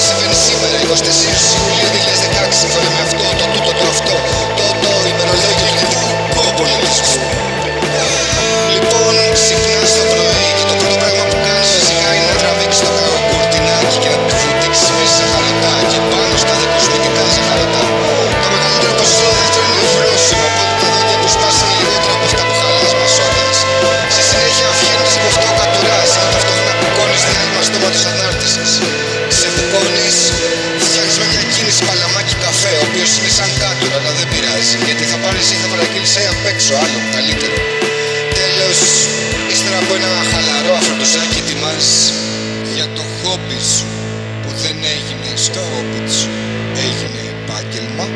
Σήμερα 24 Ιουλίου 2016 Ξεβουκώνεις, φτιάχνεις με μια κίνηση παλαμάκι καφέ, ο οποίος είναι σαν κάτουρα, αλλά δεν πειράζει, γιατί θα πάρεις ή θα παραγγείλεις ένα απ' έξω, άλλο, καλύτερο. Τέλος, ύστερα από ένα χαλαρό αφροντοσάκι ετοιμάζεις για το χόμπι σου, που δεν έγινε στο χόμπι σου, έγινε επάγγελμα